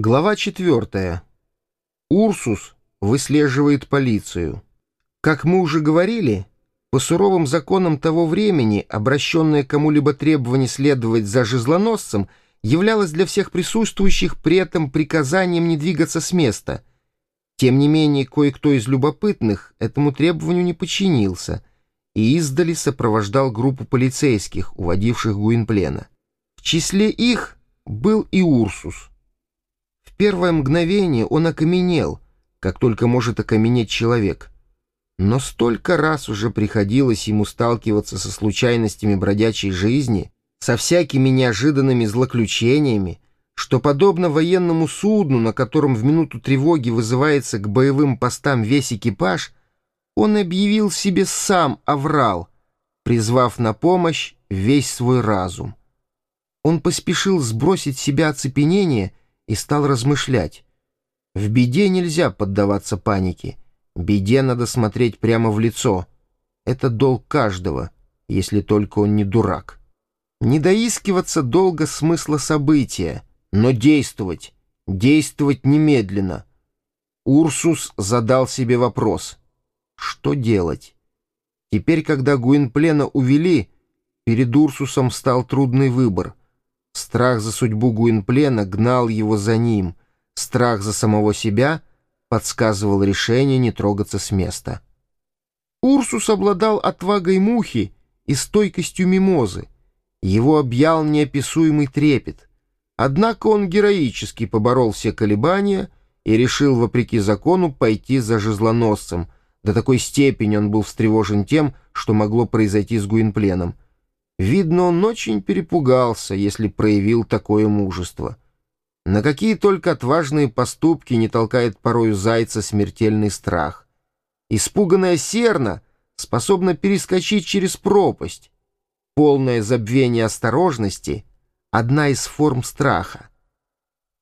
Глава 4. Урсус выслеживает полицию. Как мы уже говорили, по суровым законам того времени обращенное кому-либо требование следовать за жезлоносцем являлось для всех присутствующих при этом приказанием не двигаться с места. Тем не менее, кое-кто из любопытных этому требованию не подчинился и издали сопровождал группу полицейских, уводивших Гуинплена. В числе их был и Урсус — первое мгновение он окаменел, как только может окаменеть человек. Но столько раз уже приходилось ему сталкиваться со случайностями бродячей жизни, со всякими неожиданными злоключениями, что, подобно военному судну, на котором в минуту тревоги вызывается к боевым постам весь экипаж, он объявил себе сам оврал, призвав на помощь весь свой разум. Он поспешил сбросить себя оцепенение — и стал размышлять. В беде нельзя поддаваться панике. Беде надо смотреть прямо в лицо. Это долг каждого, если только он не дурак. Не доискиваться долго смысла события, но действовать, действовать немедленно. Урсус задал себе вопрос. Что делать? Теперь, когда Гуинплена увели, перед Урсусом стал трудный выбор. Страх за судьбу Гуинплена гнал его за ним. Страх за самого себя подсказывал решение не трогаться с места. Урсус обладал отвагой мухи и стойкостью мимозы. Его объял неописуемый трепет. Однако он героически поборол все колебания и решил, вопреки закону, пойти за жезлоносцем. До такой степени он был встревожен тем, что могло произойти с Гуинпленом — Видно, он очень перепугался, если проявил такое мужество. На какие только отважные поступки не толкает порою зайца смертельный страх. Испуганная серна способна перескочить через пропасть. Полное забвение осторожности — одна из форм страха.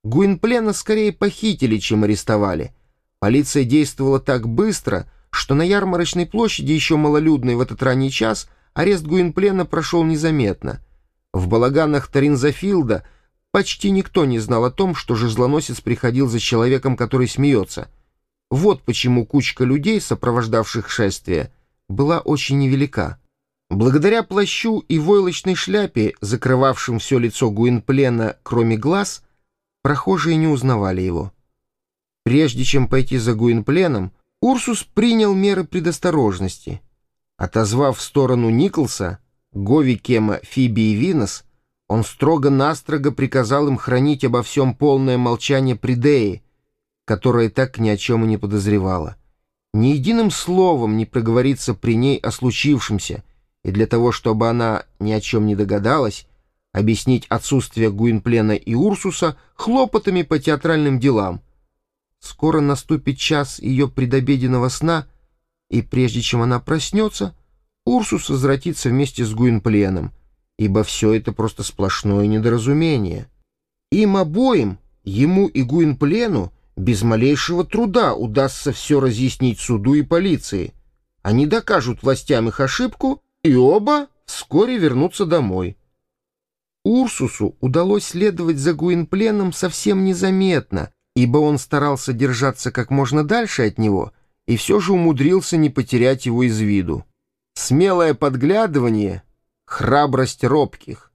Гуинплена скорее похитили, чем арестовали. Полиция действовала так быстро, что на ярмарочной площади, еще малолюдной в этот ранний час, Арест Гуинплена прошел незаметно. В балаганах Таринзафилда почти никто не знал о том, что жезлоносец приходил за человеком, который смеется. Вот почему кучка людей, сопровождавших шествие, была очень невелика. Благодаря плащу и войлочной шляпе, закрывавшим все лицо Гуинплена, кроме глаз, прохожие не узнавали его. Прежде чем пойти за Гуинпленом, Урсус принял меры предосторожности — Отозвав в сторону Николса, Гови, Кема, Фиби и Винос, он строго-настрого приказал им хранить обо всем полное молчание Придеи, которая так ни о чем и не подозревала. Ни единым словом не проговориться при ней о случившемся, и для того, чтобы она ни о чем не догадалась, объяснить отсутствие Гуинплена и Урсуса хлопотами по театральным делам. Скоро наступит час ее предобеденного сна — и прежде чем она проснется, Урсус возвратится вместе с Гуинпленом, ибо все это просто сплошное недоразумение. Им обоим, ему и Гуинплену, без малейшего труда удастся все разъяснить суду и полиции. Они докажут властям их ошибку, и оба вскоре вернутся домой. Урсусу удалось следовать за Гуинпленом совсем незаметно, ибо он старался держаться как можно дальше от него — и все же умудрился не потерять его из виду. Смелое подглядывание — храбрость робких.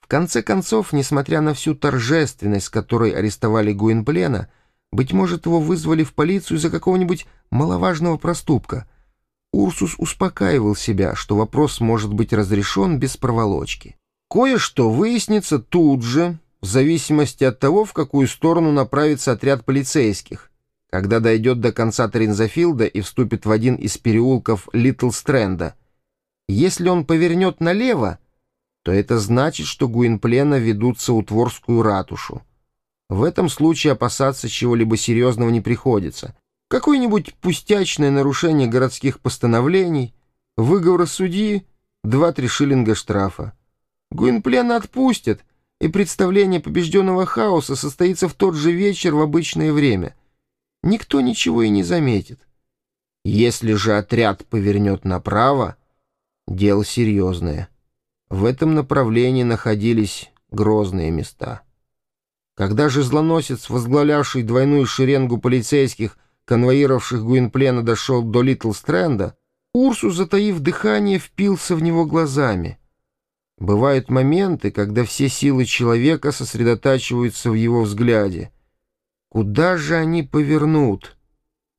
В конце концов, несмотря на всю торжественность, с которой арестовали Гуинплена, быть может, его вызвали в полицию за какого-нибудь маловажного проступка. Урсус успокаивал себя, что вопрос может быть разрешен без проволочки. Кое-что выяснится тут же, в зависимости от того, в какую сторону направится отряд полицейских — когда дойдет до конца Тринзофилда и вступит в один из переулков Литл Стрэнда. Если он повернет налево, то это значит, что Гуинплена ведут Саутворскую ратушу. В этом случае опасаться чего-либо серьезного не приходится. Какое-нибудь пустячное нарушение городских постановлений, выговор судьи, два-три шиллинга штрафа. Гуинплена отпустят, и представление побежденного хаоса состоится в тот же вечер в обычное время — никто ничего и не заметит. Если же отряд повернет направо, дело серьезное. В этом направлении находились грозные места. Когда же злоносец, возглавлявший двойную шеренгу полицейских, конвоировавших Гуинплена, дошел до Литл Стрэнда, Урсус, затаив дыхание, впился в него глазами. Бывают моменты, когда все силы человека сосредотачиваются в его взгляде. Куда же они повернут?